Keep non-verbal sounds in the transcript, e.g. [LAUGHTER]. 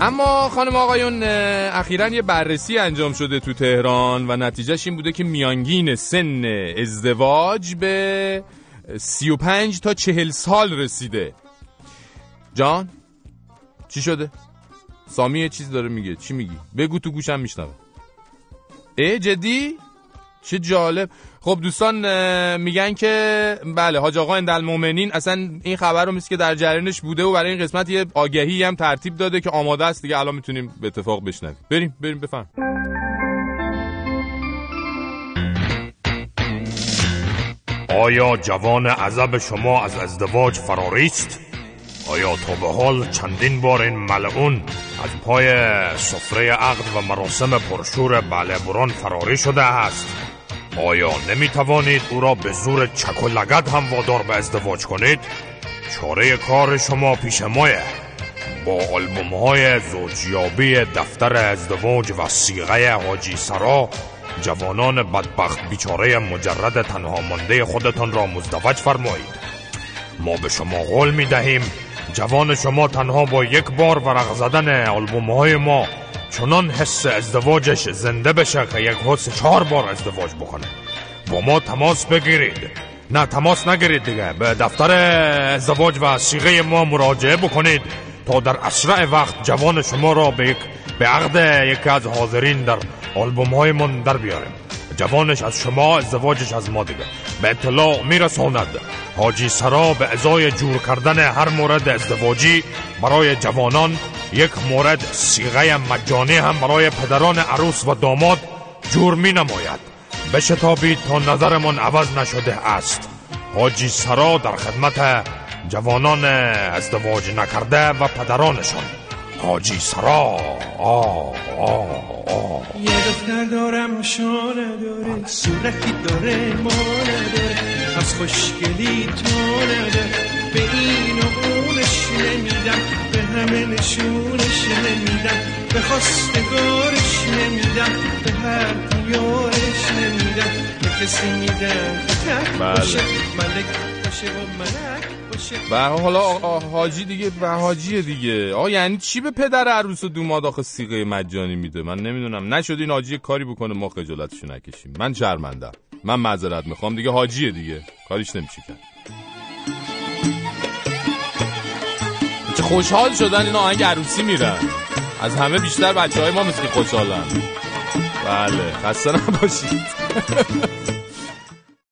اما خانم آقایون اخیرا یه بررسی انجام شده تو تهران و نتیجهش این بوده که میانگین سن ازدواج به 35 تا 40 سال رسیده. جان چی شده؟ سامی یه چیز داره میگه. چی میگی؟ بگو تو گوشم میشنوه. ای جدی؟ چه جالب. خب دوستان میگن که بله حاج آقا اندل مومنین اصلا این خبر رو مثل که در جریانش بوده و برای این قسمت یه آگهی هم ترتیب داده که آماده است دیگه. الان می‌تونیم به اتفاق بشنویم. بریم بریم بفهم آیا جوان عذب شما از ازدواج فراریست؟ آیا تا به حال چندین بار این ملعون از پای سفره عقد و مراسم پرشور بله بران فراری شده است؟ آیا نمی توانید او را به زور چک و لگد هم وادار به ازدواج کنید؟ چاره کار شما پیش مایه با آلبوم های زوجیابی دفتر ازدواج و سیغه حاجی سرا جوانان بدبخت بیچاره مجرد تنها مانده خودتان را مزدوج فرمایید ما به شما قول می دهیم جوان شما تنها با یک بار ورق زدن آلبوم های ما چنان حس ازدواجش زنده بشه که یک حس چهار بار ازدواج بکنه. با ما تماس بگیرید. نه تماس نگیرید دیگه. به دفتر ازدواج و سیغه ما مراجعه بکنید تا در اسرع وقت جوان شما را به یک به عقد یکی از حاضرین در آلبوم های من در بیاریم. جوانش از شما ازدواجش از ما دیگه. به اطلاع میرساند. حاجی سرا به ازای جور کردن هر مورد ازدواجی برای جوانان یک مورد سیغه مجانی هم برای پدران عروس و داماد جور می نماید بشتابید تا نظرمان عوض نشده است. حاجی سرا در خدمت جوانان ازدواج نکرده و پدرانشان. حاجی سرا. آه آه آه. یه دختر دارم شانه داره صورتی داره ما نداره از خوشگلی تو نداره. به این و اونش نمیدم به همه نشونش نمیدم به خواستگارش نمیدم به هر دیارش نمیدم. به کسی میدم که تک باشه ملک باشه و حالا حاجی دیگه به حاجی دیگه. آ یعنی چی به پدر عروس و دوماد آخه سیغه مجانی میده؟ من نمی‌دونم. نشد این حاجی کاری بکنه ما خجالتشو نکشیم. من شرمندم من معذرت می‌خوام. دیگه حاجیه دیگه. کاریش نمیشه کرد. چه خوشحال شدن این آهنگ عروسی میرن. از همه بیشتر بچه های ما مثل خوشحالن. بله. خسته نباشید. [LAUGHS]